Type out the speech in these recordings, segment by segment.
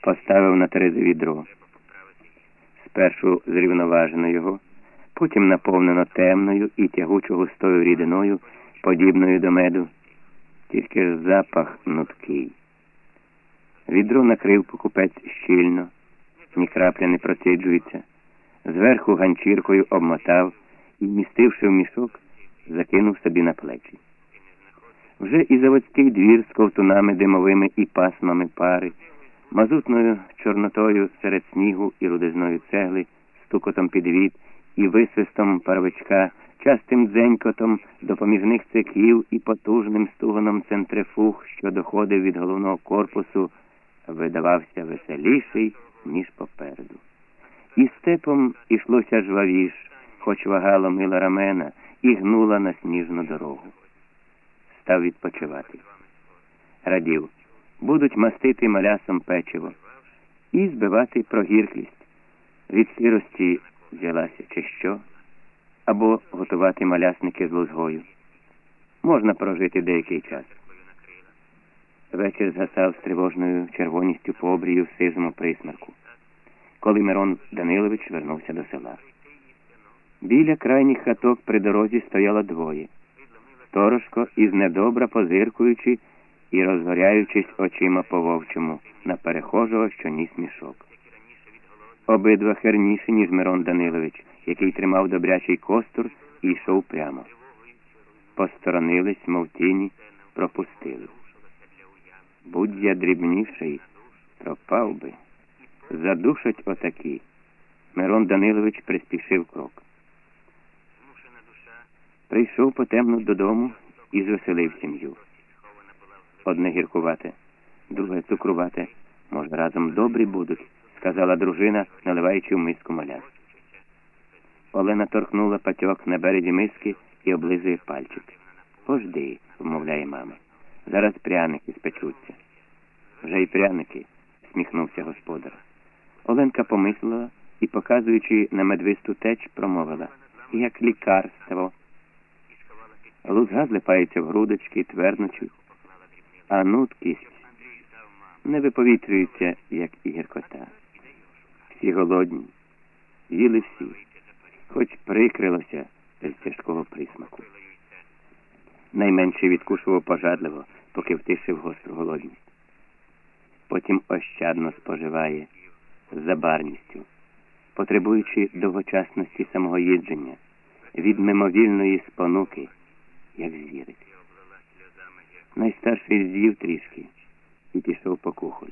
поставив на терези відро. Спершу зрівноважено його, потім наповнено темною і тягучо густою рідиною, подібною до меду, тільки ж запах нуткий. Відро накрив покупець щільно, ні крапля не проціджується, зверху ганчіркою обмотав і, вмістивши в мішок, закинув собі на плечі. Вже і заводський двір з ковтунами димовими і пасмами пари, мазутною чорнотою серед снігу і рудизною цегли, стукотом підвід і висвистом паровичка, частим дзенькотом допоміжних циків і потужним стуганом центрифуг, що доходив від головного корпусу, видавався веселіший, ніж попереду. І степом ішлося жвавіш, хоч вагало мила рамена і гнула на сніжну дорогу. Став відпочивати. Радів, будуть мастити малясом печиво і збивати прогірклість. Від сирості взялася чи що, або готувати малясники з лузгою. Можна прожити деякий час. Вечір згасав з тривожною червоністю по обрію в сизому присмерку, коли Мирон Данилович вернувся до села. Біля крайніх хаток при дорозі стояло двоє. Сторожко із недобра позиркуючи і розгоряючись очима по вовчому на перехожого, що ніс мішок. Обидва херніші, ніж Мирон Данилович, який тримав добрячий костур і йшов прямо. Посторонились, мов тіні, пропустили. Будь я дрібніший, пропав би. Задушать отакі. Мирон Данилович приспішив крок. Прийшов потемно додому і звеселив сім'ю. Одне гіркувате, друге цукрувате. Може, разом добрі будуть, сказала дружина, наливаючи в миску маляс. Олена торкнула патьок на березі миски і облизує пальчик. Пожди, вмовляє мама. Зараз пряники спечуться. Вже й пряники, сміхнувся господар. Оленка помислила і, показуючи на медвисту теч, промовила як лікарство. Лузга злипається в грудочки, тверночуть, а нуткість не виповітрюється, як і гіркота. Всі голодні, їли всі, хоч прикрилося без тяжкого присмаку. Найменший відкушував пожадливо, поки втишив гостру голодність. Потім ощадно споживає забарністю, потребуючи довгочасності самого їдження, від мимовільної спонуки, як звірик. Найстарший з'їв трішки і пішов по кухоль.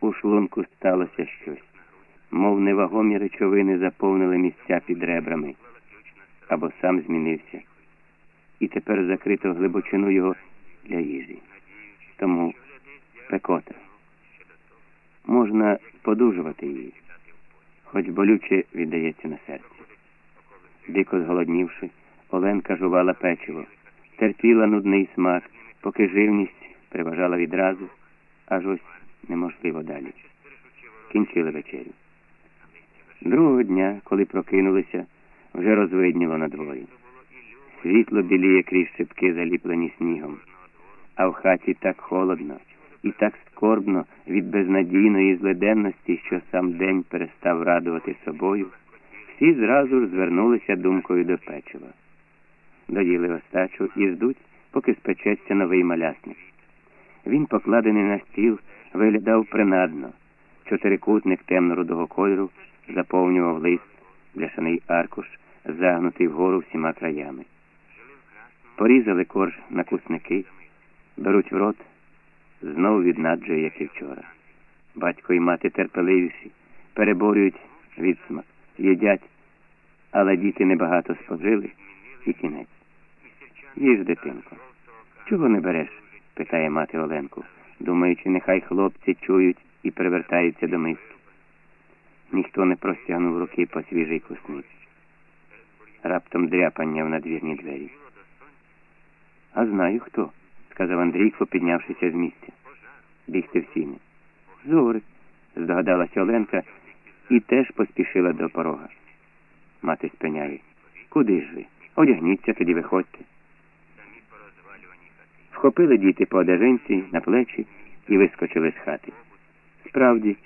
У шлунку сталося щось, мов невагомі речовини заповнили місця під ребрами, або сам змінився, і тепер закрито глибочину його для їжі. Тому пекота. Можна подужувати її, хоч болюче віддається на серці. Дико зголоднівши, Оленка жувала печиво, терпіла нудний смак, поки живність приважала відразу, аж ось неможливо далі. Кінчили вечерю. Другого дня, коли прокинулися, вже розвидніло на дворі. Світло біліє крізь шибки, заліплені снігом, а в хаті так холодно і так скорбно від безнадійної зледенності, що сам день перестав радувати собою, всі зразу ж звернулися думкою до печива. Доїли остачу і ждуть, поки спечеться новий малясник. Він, покладений на стіл, виглядав принадно. Чотирикутник темно-рудого кольору заповнював лист, бляшаний аркуш, загнутий вгору всіма краями. Порізали корж на кусники, беруть в рот, знов віднаджує, як і вчора. Батько і мати терпеливіші, переборюють відсмак, їдять, але діти небагато спожили і кінець. Їж, дитинко. Чого не береш? питає мати Оленку, думаючи, нехай хлопці чують і привертаються до миски. Ніхто не простягнув руки по свіжий кусниць. Раптом дряпання в надвірні двері. А знаю хто, сказав Андрійко, піднявшися з місця. Бігти в сіни. Зорик, здогадалася Оленка і теж поспішила до порога. Мати спиняє. Куди ж ви? Одягніться, тоді виходьте. Вхопили діти по одежинці на плечі і вискочили з хати. справді